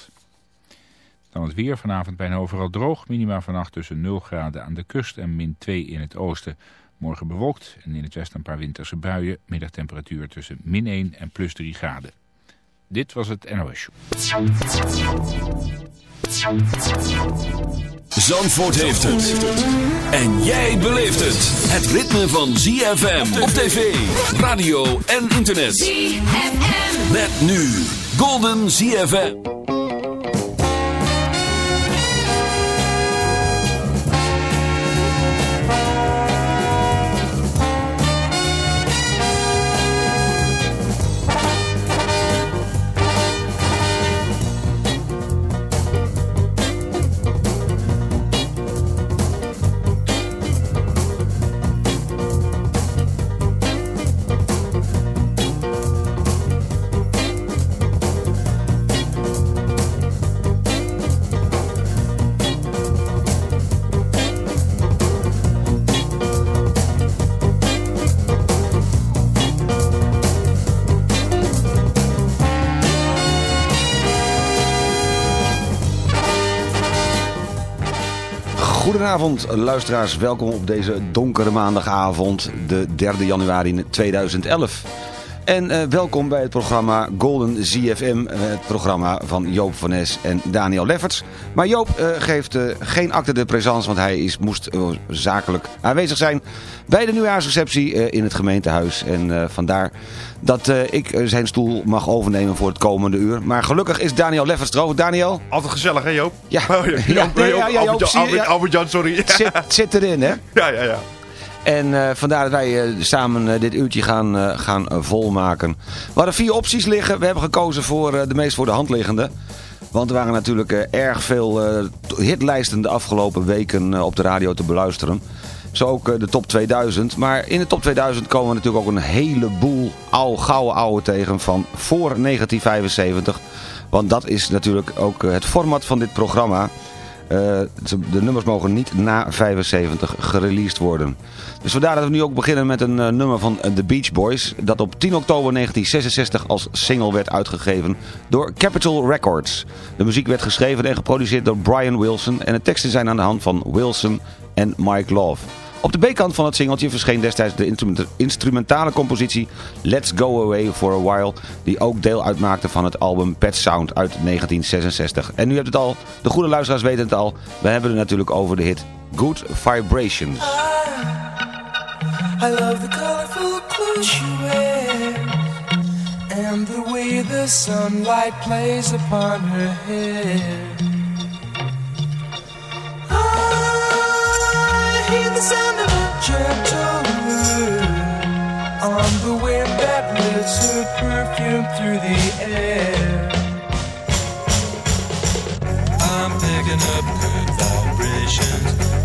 gedaald. Dan het weer vanavond bijna overal droog. Minima vannacht tussen 0 graden aan de kust en min 2 in het oosten. Morgen bewolkt en in het westen een paar winterse buien. Middagtemperatuur tussen min 1 en plus 3 graden. Dit was het NOS Show. Zandvoort heeft het. En jij beleeft het. Het ritme van ZFM op tv, radio en internet. ZFM. Met nu Golden ZFM. Goedenavond luisteraars, welkom op deze donkere maandagavond, de 3 januari 2011. En uh, welkom bij het programma Golden ZFM, eh, het programma van Joop van Nes en Daniel Lefferts. Maar Joop uh, geeft geen acte de présence, want hij is, moest zakelijk aanwezig zijn bij de nieuwjaarsreceptie in het gemeentehuis. En vandaar dat ik zijn stoel mag overnemen voor het komende uur. Maar gelukkig is Daniel Lefferts er Daniel? Altijd gezellig hè Joop? Ja, oh, ja, ja, nee, ja, ja Joop, Albert-Jan, sorry. Zit, zit erin hè? Ja, ja, ja. En uh, vandaar dat wij uh, samen uh, dit uurtje gaan, gaan volmaken. We hadden vier opties liggen. We hebben gekozen voor de meest voor de hand liggende. Want er waren natuurlijk erg veel hitlijsten de afgelopen weken op de radio te beluisteren. Zo ook de top 2000. Maar in de top 2000 komen we natuurlijk ook een heleboel oude, gouden oude tegen van voor 1975. Want dat is natuurlijk ook het format van dit programma. De nummers mogen niet na 75 gereleased worden. Dus vandaar dat we nu ook beginnen met een uh, nummer van The Beach Boys. Dat op 10 oktober 1966 als single werd uitgegeven door Capitol Records. De muziek werd geschreven en geproduceerd door Brian Wilson. En de teksten zijn aan de hand van Wilson en Mike Love. Op de B-kant van het singeltje verscheen destijds de instrumentale compositie Let's Go Away For A While. Die ook deel uitmaakte van het album Pet Sound uit 1966. En nu hebt het al, de goede luisteraars weten het al. We hebben het natuurlijk over de hit Good Vibrations. I love the colorful clothes you wear and the way the sunlight plays upon her hair.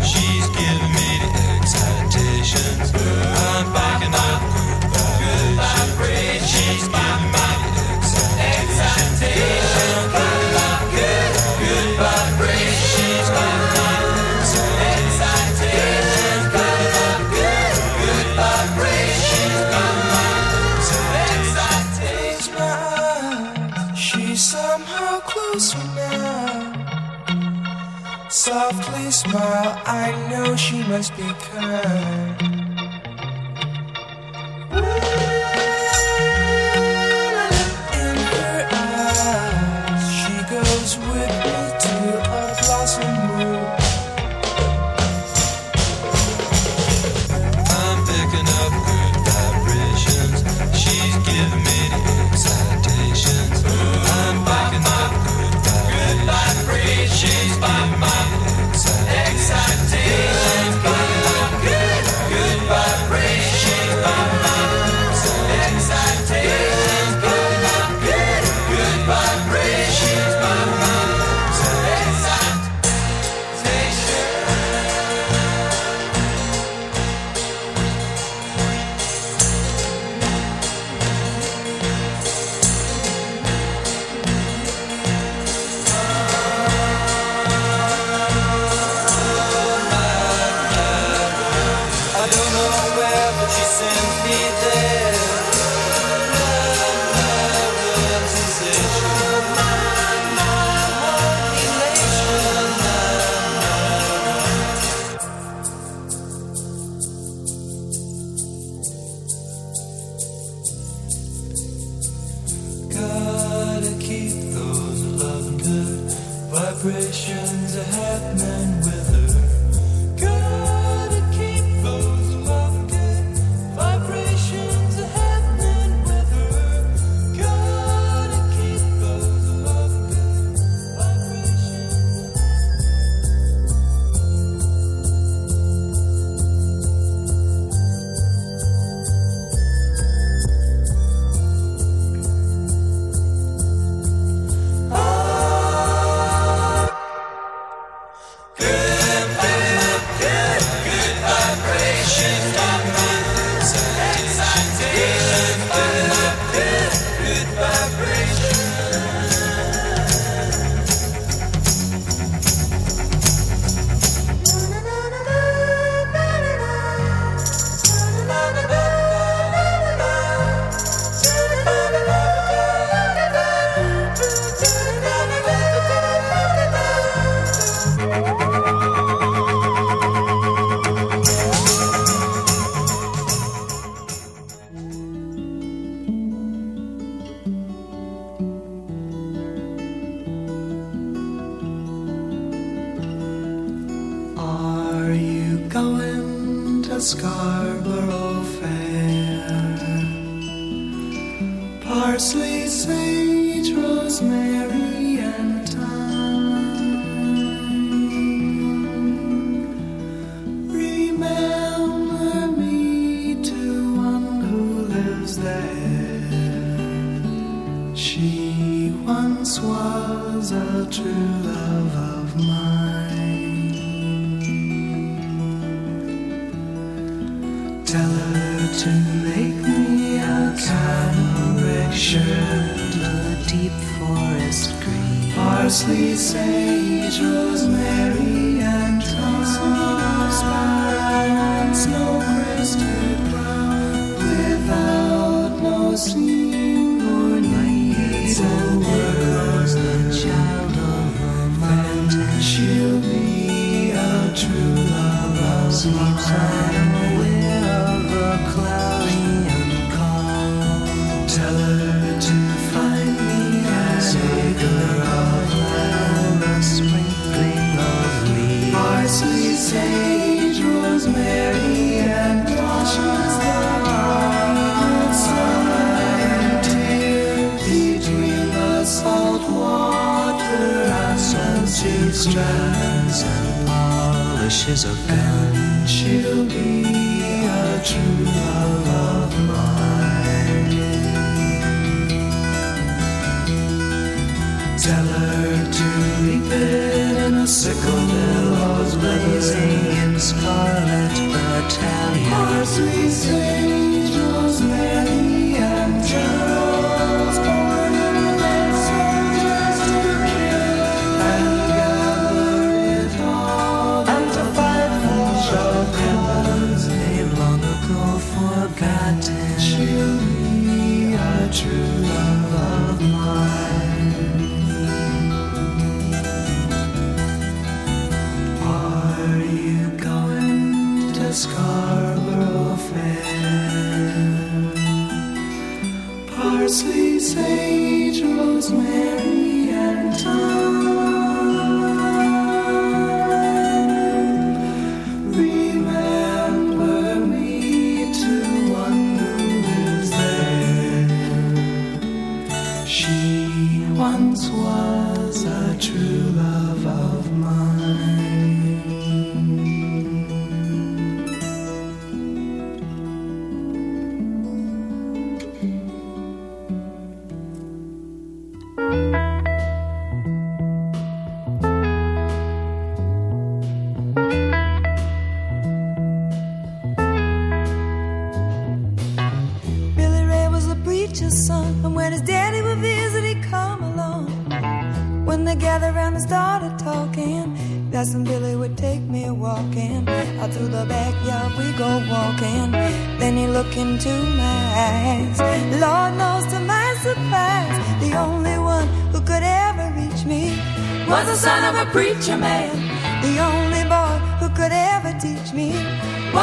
She's giving me the excitations. Somehow closer now. Softly smile, I know she must be kind.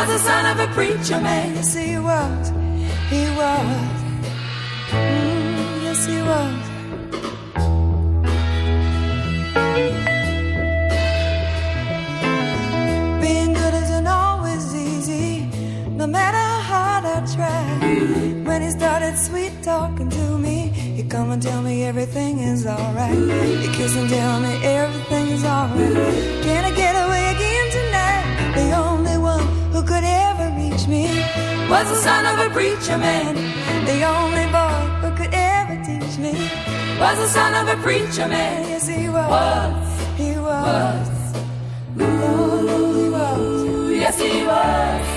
was the son of a preacher man. Yes, he was. He was. Mm, yes, he was. Being good isn't always easy, no matter how hard I try. When he started sweet talking to me, he come and tell me everything is alright. He kiss and tell me everything is alright. Was the son of a preacher man. The only boy who could ever teach me was the son of a preacher man. Yes, he was. Was. He was. Was. Lord, he was. Yes, he was.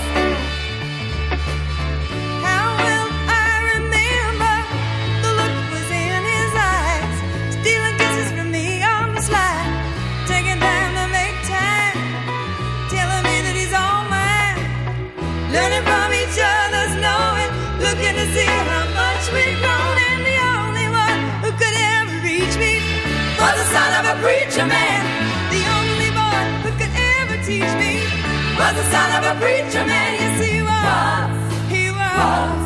Was the son of a preacher man, the only boy who could ever teach me was the son of a preacher man. Yes, he was. He was.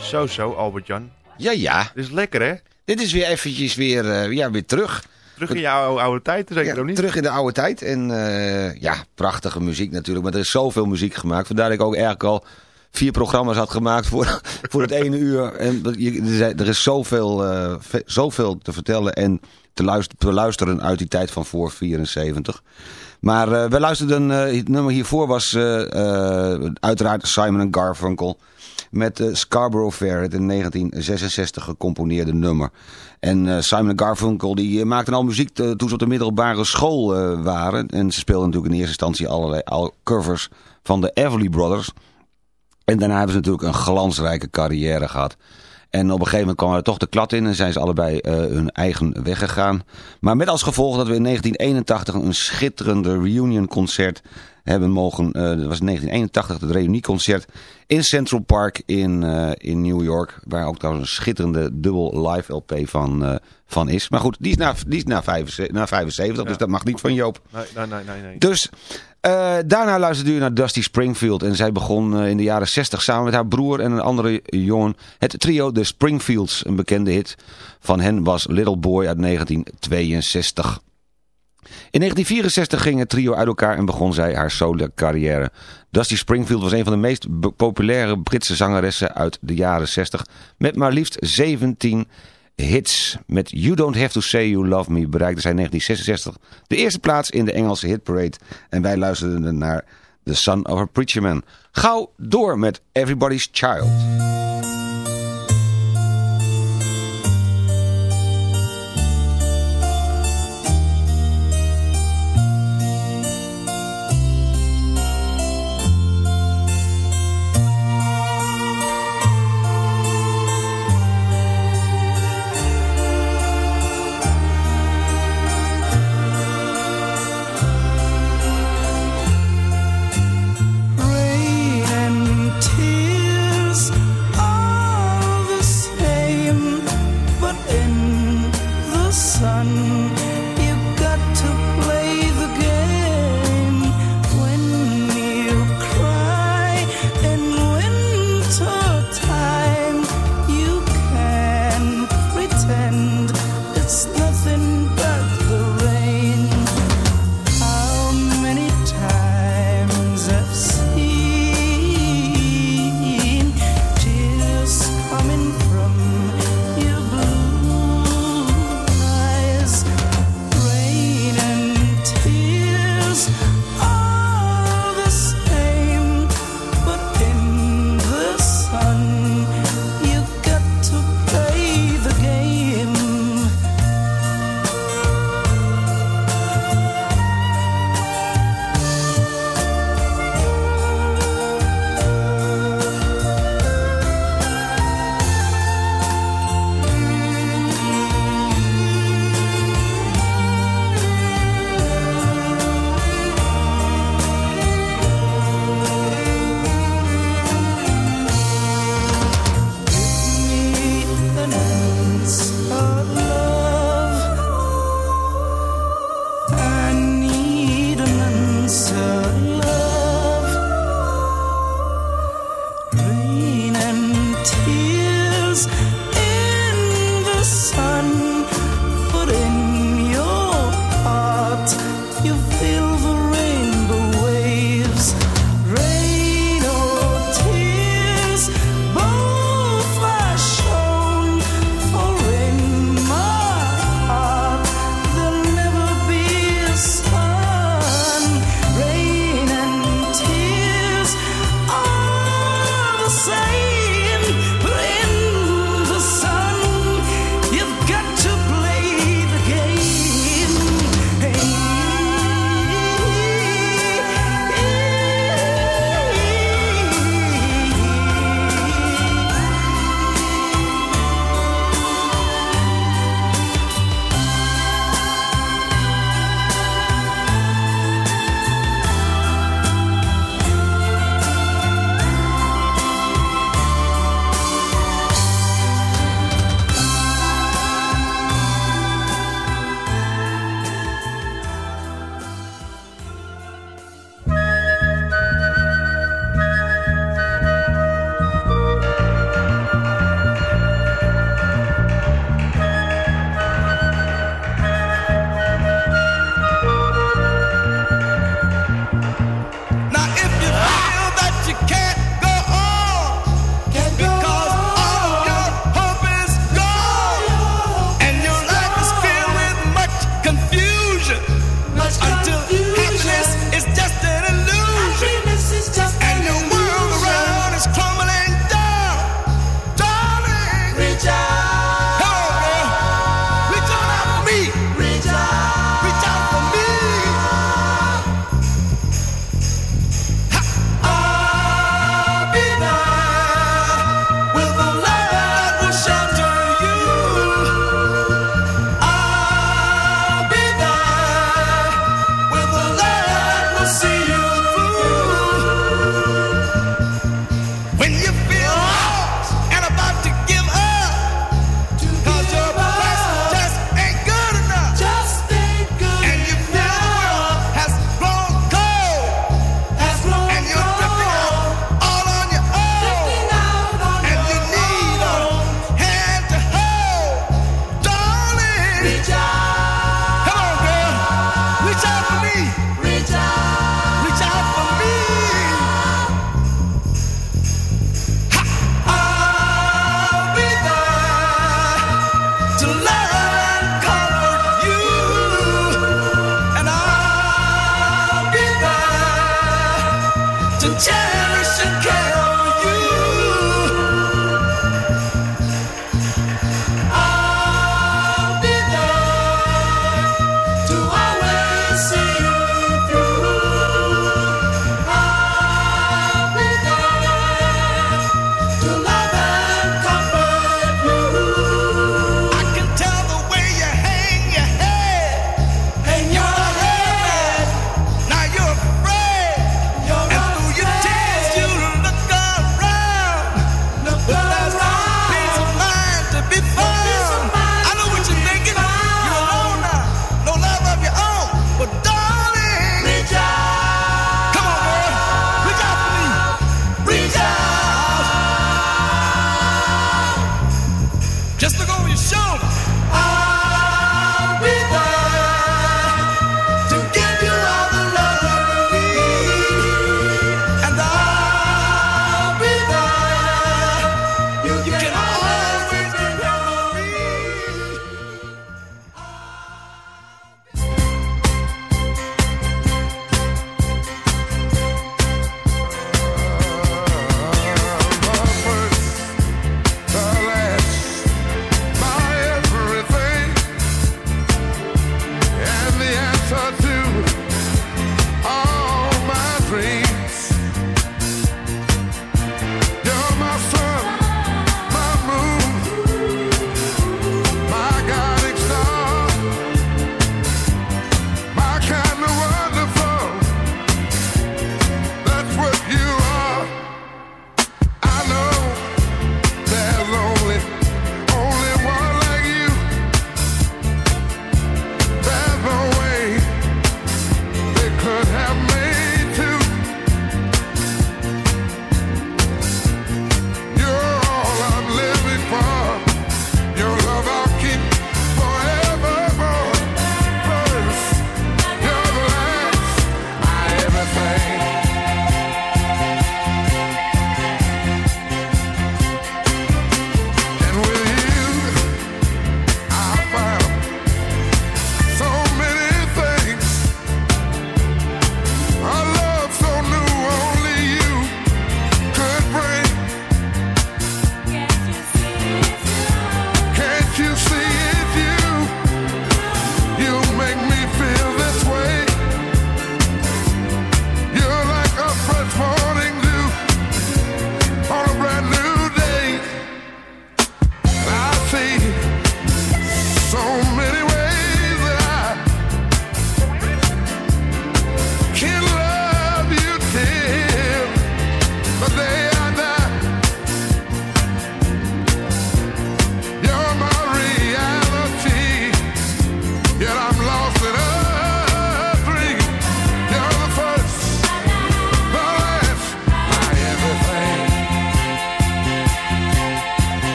Zo, zo, Albert-Jan. Ja, ja. Dit is lekker, hè? Dit is weer eventjes weer, eh, ja, weer terug. Terug in jouw oude, oude tijd, zeker Ja, niet? terug in de oude tijd. En eh, ja, prachtige muziek natuurlijk. Maar er is zoveel muziek gemaakt. Vandaar dat ik ook eigenlijk al vier programma's had gemaakt voor, voor het ene uur. En je- er is zoveel, eh, ve- zoveel te vertellen en te luisteren, te luisteren uit die tijd van voor 74. Maar eh we luisterden, eh, het nummer hiervoor was eh, uiteraard Simon Garfunkel met Scarborough Fair, het in 1966 gecomponeerde nummer. En Simon Garfunkel die maakte al muziek toen ze op de middelbare school waren. En ze speelden natuurlijk in eerste instantie allerlei al covers van de Everly Brothers. En daarna hebben ze natuurlijk een glansrijke carrière gehad. En op een gegeven moment kwam er toch de klad in en zijn ze allebei eh, hun eigen weg gegaan. Maar met als gevolg dat we in 1981 een schitterende reunionconcert hebben mogen... eh, dat was in 1981 het reunieconcert in Central Park in, eh, in New York. Waar ook trouwens een schitterende dubbel live LP van, van is. Maar goed, die is na, die is na, 75, na 75 dus dat mag niet van Joop. Nee, nee, nee, nee. nee. Dus eh, daarna luisterde u naar Dusty Springfield. En zij begon eh, in de jaren 60 samen met haar broer en een andere jongen. Het trio The Springfields. Een bekende hit van hen was Little Boy uit 1962. In 1964 ging het trio uit elkaar en begon zij haar solo carrière. Dusty Springfield was een van de meest populaire Britse zangeressen uit de jaren 60. Met maar liefst 17 hits. Met You Don't Have To Say You Love Me bereikte zij in 1966 de eerste plaats in de Engelse hitparade. En wij luisterden naar The Son of a Preacher Man. Gauw door met Everybody's Child.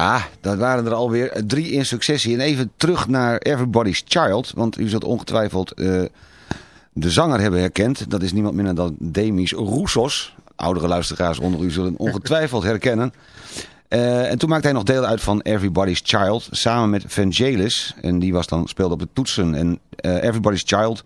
Ja, dat waren er alweer drie in successie. En even terug naar Everybody's Child. Want u zult ongetwijfeld eh, de zanger hebben herkend. Dat is niemand minder dan Demis Roussos. Oudere luisteraars onder u zullen ongetwijfeld herkennen. Eh, en toen maakte hij nog deel uit van Everybody's Child. Samen met Vangelis. En die was dan, speelde op de toetsen. En eh, Everybody's Child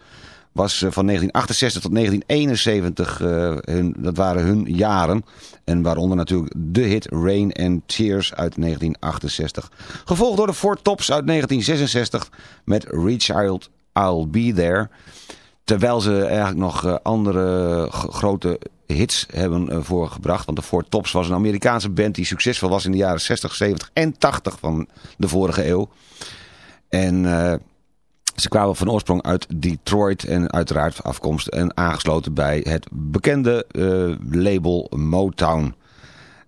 was eh, van 1968 tot 1971, eh, hun, dat waren hun jaren. En waaronder natuurlijk de hit Rain and Tears uit 1968. Gevolgd door de Four Tops uit 1966 met Rechild, I'll Be There. Terwijl ze eigenlijk nog eh, andere grote hits hebben voorgebracht. Want de Four Tops was een Amerikaanse band die succesvol was in de jaren 60, 70 en 80 van de vorige eeuw. En... Ze kwamen van oorsprong uit Detroit en uiteraard afkomst en aangesloten bij het bekende eh, label Motown.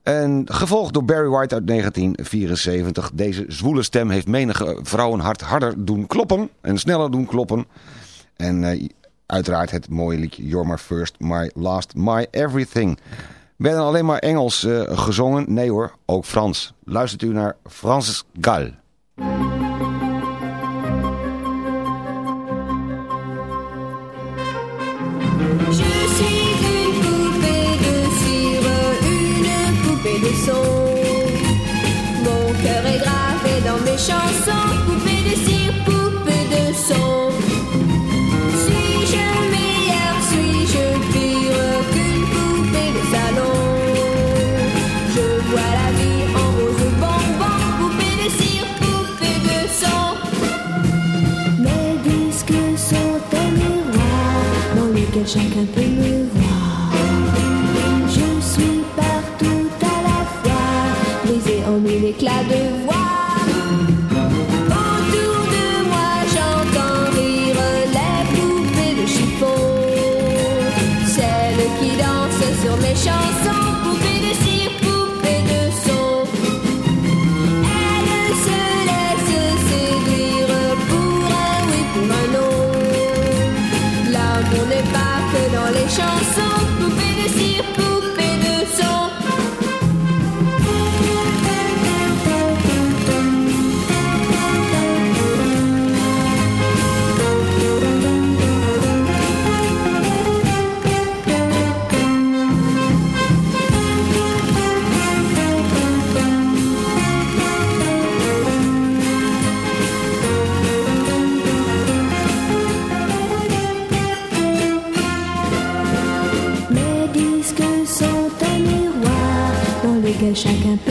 En gevolgd door Barry White uit 1974. Deze zwoele stem heeft menige vrouwenhart harder doen kloppen en sneller doen kloppen. En eh, uiteraard het mooie liedje You're My First, My Last, My Everything. Werden alleen maar Engels eh, gezongen? Nee hoor, ook Frans. Luistert u naar Francis Gall. wish I could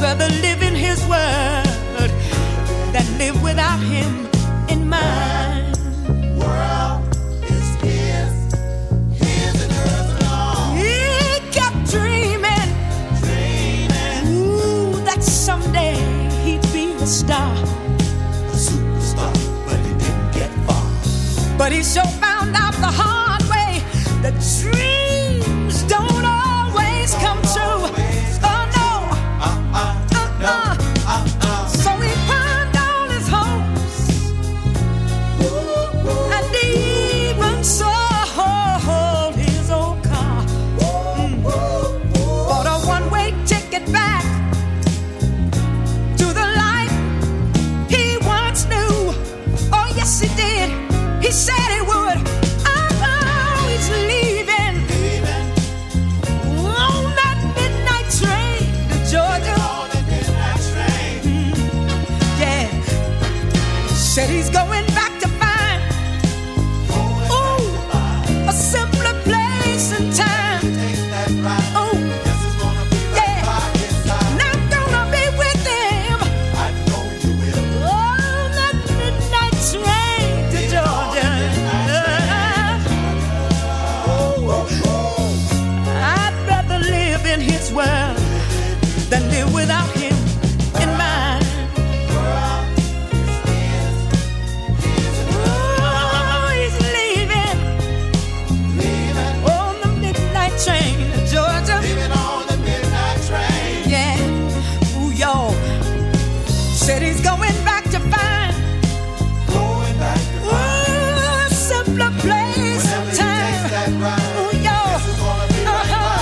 rather live in his world than live without him in mine. World is his, his and hers alone. Kept dreaming, dreaming, ooh, that someday he'd be a star, a superstar, but he didn't get far. But he's so Said he's going back to find going back to find oh, a simpler place and time. Oh, yo. I've uh-huh.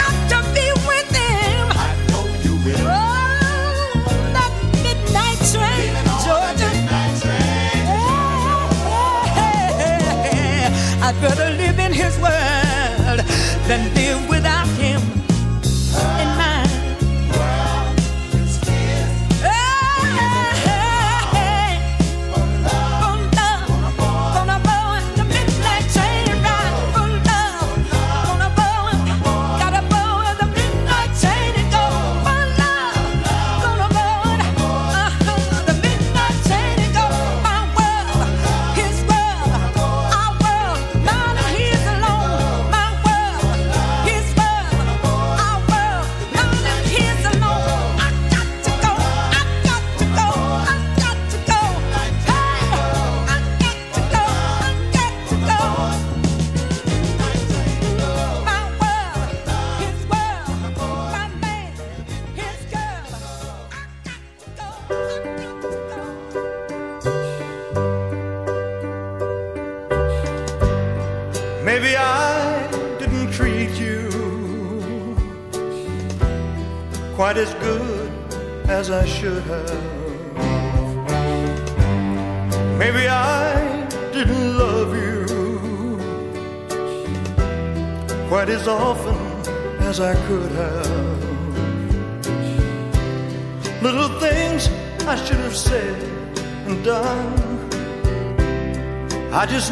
got to be with him. I know you will. Oh, that midnight train, Georgia. Midnight train. Yeah, yeah, yeah. I'd rather live in his world than be.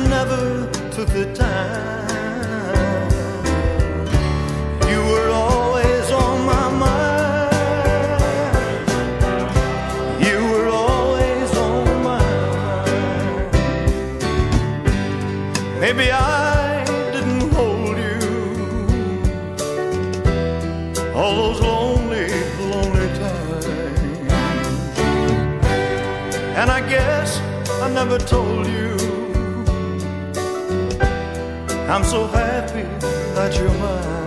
never took the time. I'm so happy that you're mine.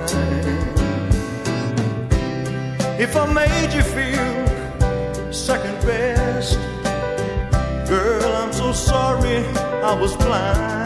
If I made you feel second best, girl, I'm so sorry I was blind.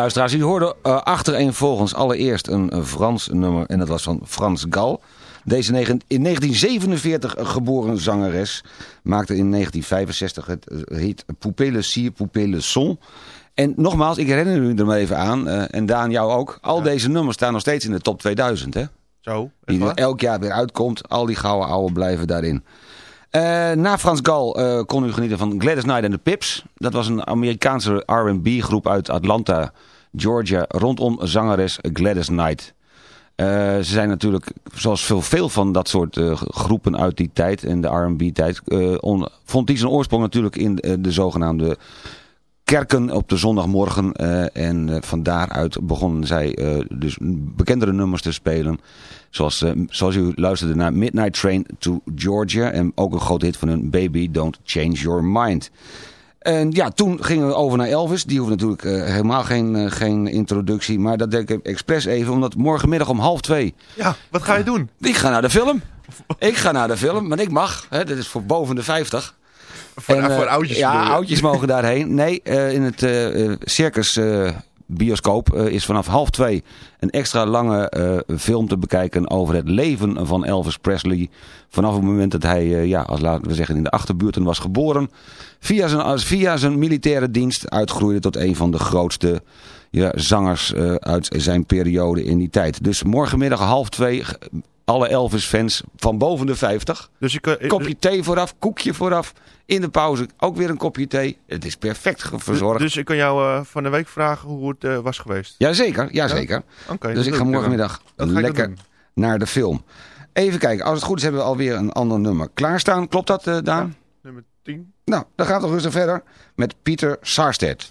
Luisteraars, u hoorde uh, achtereenvolgens allereerst een, een Frans nummer en dat was van Frans Gal. Deze negen- in 1947 geboren zangeres maakte in 1965 het eh, hit Poupée le cire, Poupée le son. En nogmaals, ik herinner u er maar even aan, eh, en Daan jou ook, al deze nummers staan nog steeds in de top 2000 hè. Zo, Die er elk jaar weer uitkomt, al die gouden ouwe blijven daarin. Eh, na Frans Gal eh, kon u genieten van Gladys Knight en de Pips. Dat was een Amerikaanse R&B groep uit Atlanta, Georgia, rondom zangeres Gladys Knight. Eh, ze zijn natuurlijk, zoals veel, veel van dat soort eh, groepen uit die tijd, in de R&B tijd, eh, on- vond die zijn oorsprong natuurlijk in eh, de zogenaamde kerken op de zondagmorgen. en van daaruit begonnen zij dus bekendere nummers te spelen. Zoals, zoals u luisterde naar Midnight Train to Georgia. En ook een grote hit van hun Baby Don't Change Your Mind. En ja, toen gingen we over naar Elvis. Die hoeft natuurlijk eh, helemaal geen, eh, geen introductie. Maar dat deed ik expres even. Omdat morgenmiddag om half twee... Ja, wat ga je doen? Ik ga naar de film. Ik ga naar de film. Maar ik mag. Hè, dit is voor boven de 50. Voor, En, eh, voor oudjes bedoel Ja, je? oudjes mogen daarheen. Nee, eh, in het eh, eh, Circus eh, bioscoop eh, is vanaf half twee een extra lange eh, film te bekijken over het leven van Elvis Presley. Vanaf het moment dat hij, eh, ja, als laten we zeggen, in de achterbuurten was geboren. Via zijn, via zijn militaire dienst uitgroeide tot een van de grootste zangers uit zijn periode in die tijd. Dus morgenmiddag half twee, alle Elvis-fans van boven de 50. Dus je kan, Kopje thee vooraf, koekje vooraf. In de pauze ook weer een kopje thee. Het is perfect verzorgd. Dus ik kan jou eh, van de week vragen hoe het eh, was geweest. Jazeker, jazeker. Oké, dus ik ga morgenmiddag lekker naar de film. Even kijken, als het goed is hebben we alweer een ander nummer klaarstaan. Klopt dat, eh, Daan? Nummer 10. Nou, dan gaat het rustig verder met Pieter Sarstedt.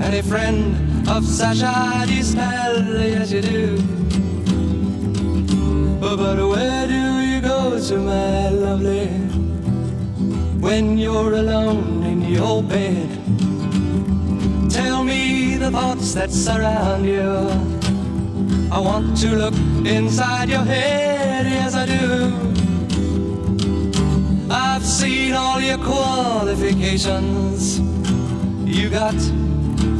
And a friend of Sasha Distel, yes you do. But where do you go to, my lovely, when you're alone in your bed? Tell me the thoughts that surround you. I want to look inside your head, yes I do. I've seen all your qualifications you got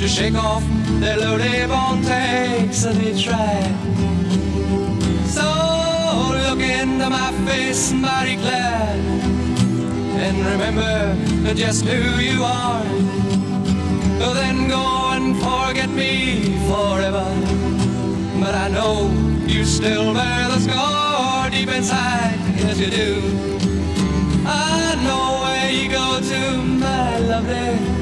to shake off their lowly born takes, and they try. So look into my face, mighty glad, and remember just who you are. Then go and forget me forever. But I know you still bear the scar deep inside, yes you do. I know where you go to, my lovely,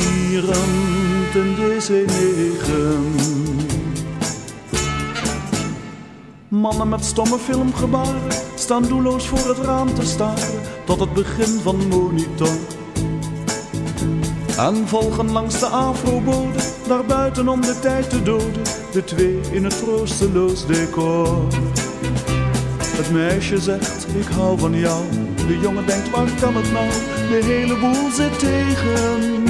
gierend een DC-9. Mannen met stomme filmgebaren staan doelloos voor het raam te staren tot het begin van monitor. En volgen langs de afrobode, daar buiten om de tijd te doden, de twee in het troosteloos decor. Het meisje zegt, ik hou van jou. De jongen denkt, waar kan het nou? De hele boel zit tegen.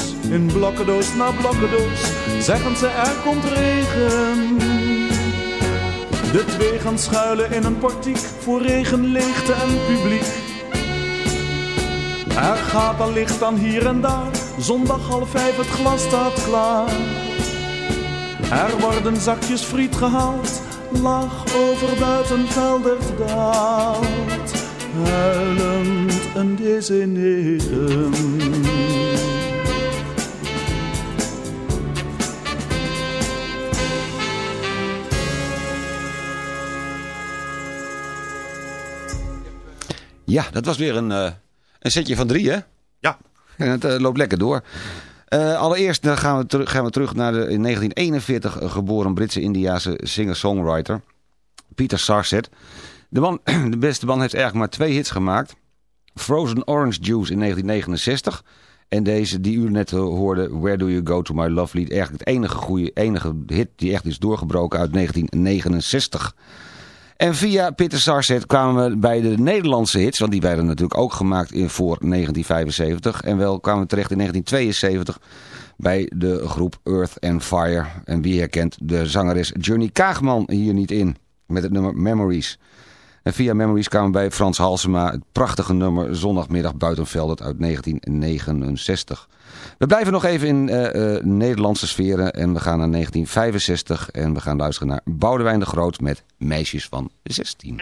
in blokkendoos na blokkendoos, zeggen ze er komt regen. De twee gaan schuilen in een portiek, voor regen, leegte en publiek. Er gaat al licht dan hier en daar, zondag half vijf het glas staat klaar. Er worden zakjes friet gehaald, laag over buitenveldert daalt. Huilend een DC-9. Ja, dat was weer een, eh, een setje van drie, hè? Ja. En het eh, loopt lekker door. Eh, allereerst gaan, we teru- gaan we terug naar de in 1941 geboren Britse Indiase singer-songwriter Peter Sarset. De, man, de beste man heeft eigenlijk maar twee hits gemaakt. Frozen Orange Juice in 1969 en deze die u net hoorde, Where Do You Go To My Love Lied. Eigenlijk het enige, goede, enige hit die echt is doorgebroken uit 1969. En via Peter Sarset kwamen we bij de Nederlandse hits, want die werden natuurlijk ook gemaakt in, voor 1975. En wel kwamen we terecht in 1972 bij de groep Earth and Fire. En wie herkent de zangeres Johnny Kaagman hier niet in, met het nummer Memories. En via Memories kwamen bij Frans Halsema het prachtige nummer Zondagmiddag Buitenveldert uit 1969. We blijven nog even in eh, Nederlandse sferen en we gaan naar 1965 en we gaan luisteren naar Boudewijn de Groot met Meisjes van 16.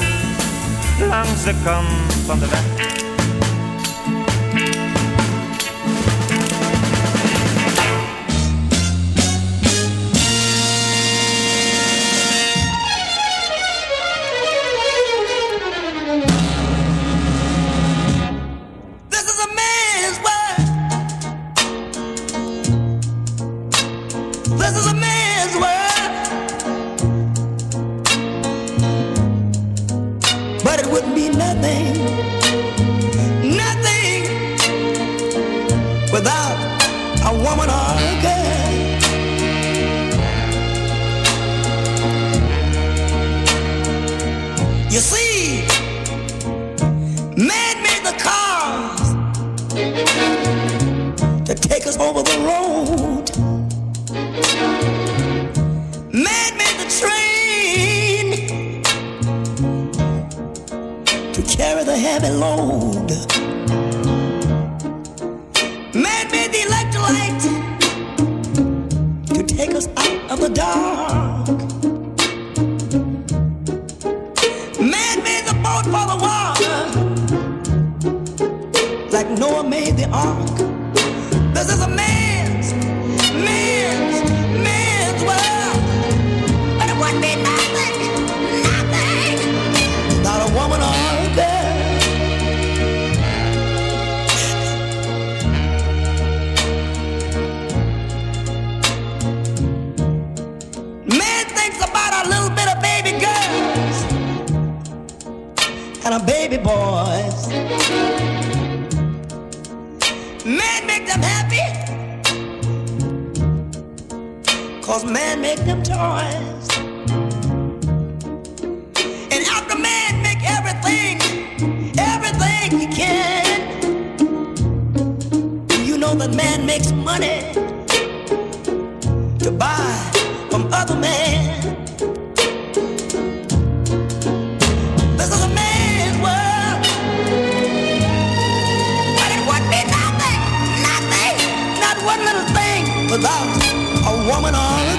langs de kant van de weg. Boys. Man make them happy. Cause man make them toys. And after man make everything, everything he can. You know that man makes money to buy without a woman or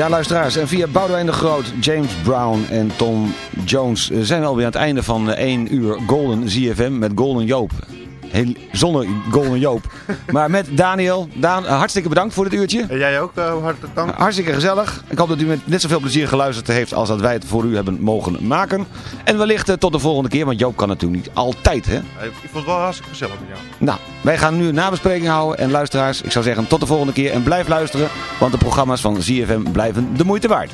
Ja, luisteraars. En via Boudewijn de Groot, James Brown en Tom Jones... eh, zijn we alweer aan het einde van eh, 1 uur Golden ZFM met Golden Joop. Heel, zonder Golden Joop. Maar met Daniel. Daan, eh, hartstikke bedankt voor dit uurtje. En jij ook, uh, hartelijk dank. Hartstikke gezellig. Ik hoop dat u met net zoveel plezier geluisterd heeft als dat wij het voor u hebben mogen maken. En wellicht eh, tot de volgende keer, want Joop kan natuurlijk niet altijd, hè? Ik vond het wel hartstikke gezellig met jou. Nou, wij gaan nu een nabespreking houden. En luisteraars, ik zou zeggen tot de volgende keer. En blijf luisteren, want de programma's van ZFM blijven de moeite waard.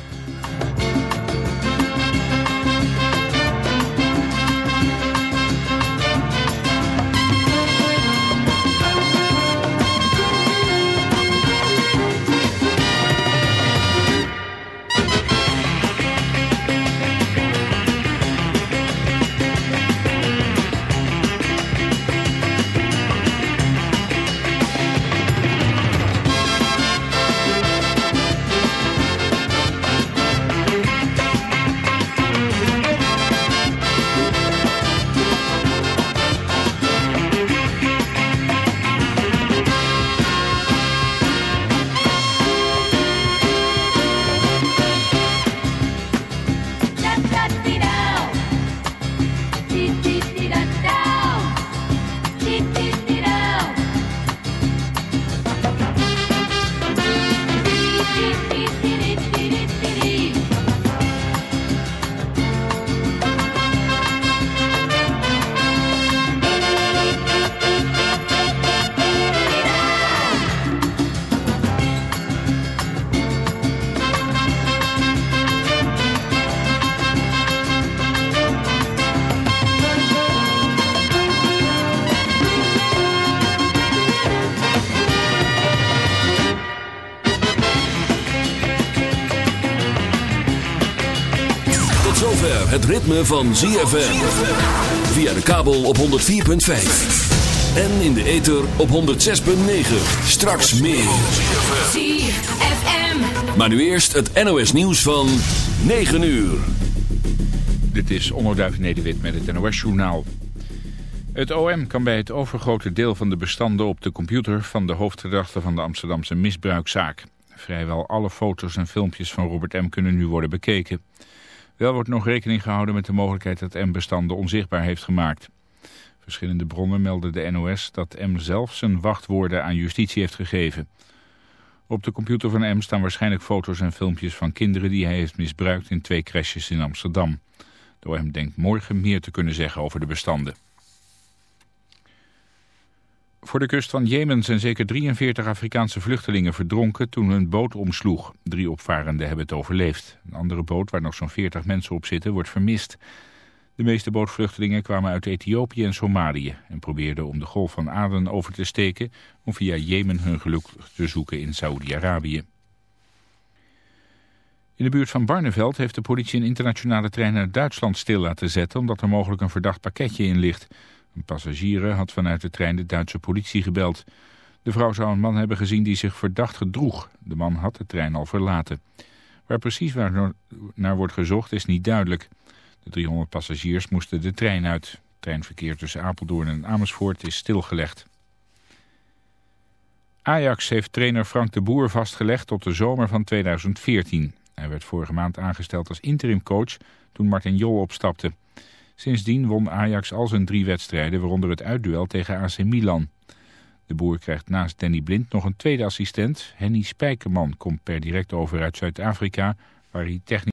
Ritme van ZFM. Via de kabel op 104.5. En in de ether op 106.9. Straks meer. ZFM. Maar nu eerst het NOS nieuws van 9 uur. Dit is Onderduif Nederwit met het NOS-journaal. Het OM kan bij het overgrote deel van de bestanden op de computer van de hoofdverdachte van de Amsterdamse misbruikzaak. Vrijwel alle foto's en filmpjes van Robert M. kunnen nu worden bekeken. Wel wordt nog rekening gehouden met de mogelijkheid dat M. bestanden onzichtbaar heeft gemaakt. Verschillende bronnen melden de NOS dat M. zelf zijn wachtwoorden aan justitie heeft gegeven. Op de computer van M staan waarschijnlijk foto's en filmpjes van kinderen die hij heeft misbruikt in twee crashes in Amsterdam. De OM denkt morgen meer te kunnen zeggen over de bestanden. Voor de kust van Jemen zijn zeker 43 Afrikaanse vluchtelingen verdronken toen hun boot omsloeg. Drie opvarenden hebben het overleefd. Een andere boot waar nog zo'n 40 mensen op zitten wordt vermist. De meeste bootvluchtelingen kwamen uit Ethiopië en Somalië en probeerden om de golf van Aden over te steken om via Jemen hun geluk te zoeken in Saoedi-Arabië. In de buurt van Barneveld heeft de politie een internationale trein naar Duitsland stil laten zetten omdat er mogelijk een verdacht pakketje in ligt. Een passagier had vanuit de trein de Duitse politie gebeld. De vrouw zou een man hebben gezien die zich verdacht gedroeg. De man had de trein al verlaten. Waar precies naar wordt gezocht is niet duidelijk. De 300 passagiers moesten de trein uit. Treinverkeer tussen Apeldoorn en Amersfoort is stilgelegd. Ajax heeft trainer Frank de Boer vastgelegd tot de zomer van 2014. Hij werd vorige maand aangesteld als interimcoach toen Martin Jol opstapte. Sindsdien won Ajax al zijn drie wedstrijden, waaronder het uitduel tegen AC Milan. De boer krijgt naast Danny Blind nog een tweede assistent. Henny Spijkerman komt per direct over uit Zuid-Afrika, waar hij technisch...